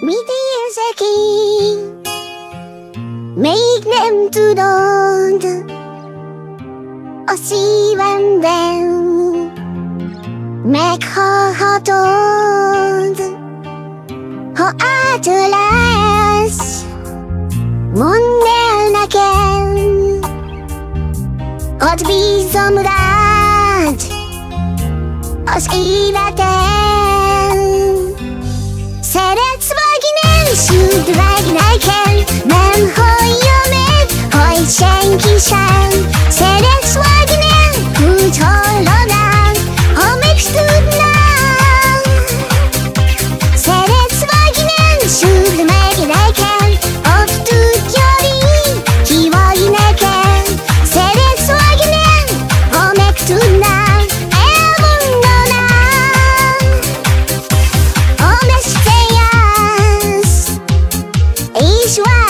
Mit érzek én? Még nem tudod? A szívemben Meghallhatod Ha átölelsz Mondd el nekem. Hadd bízom rád Az életem vagy nem, süld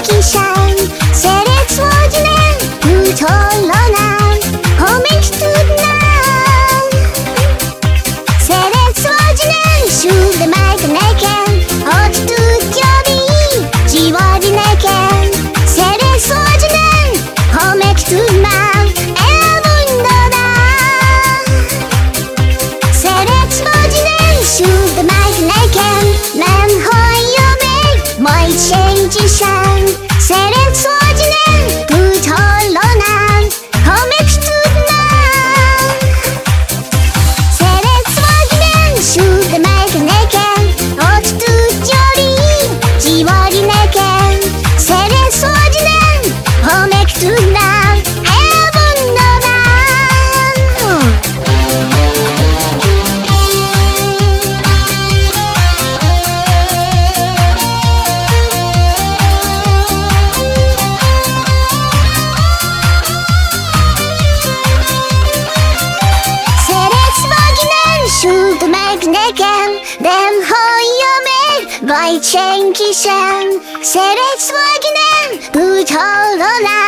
sem Szeretsz vagy nem, úgy hallanám Ha megtudnám Szeretsz vagy nem, süld meg nekem Hadd tudja mi, ki vagy nekem. Szeretsz vagy nem, ha megtudnám Elmondanám. Szeretsz vagy nem, süld meg nekem Nem hallja meg, majd senki sem Szeretsz meg nekem Nem hallja meg, vagy senki sem. Szeretsz vagy nem, úgy hallanám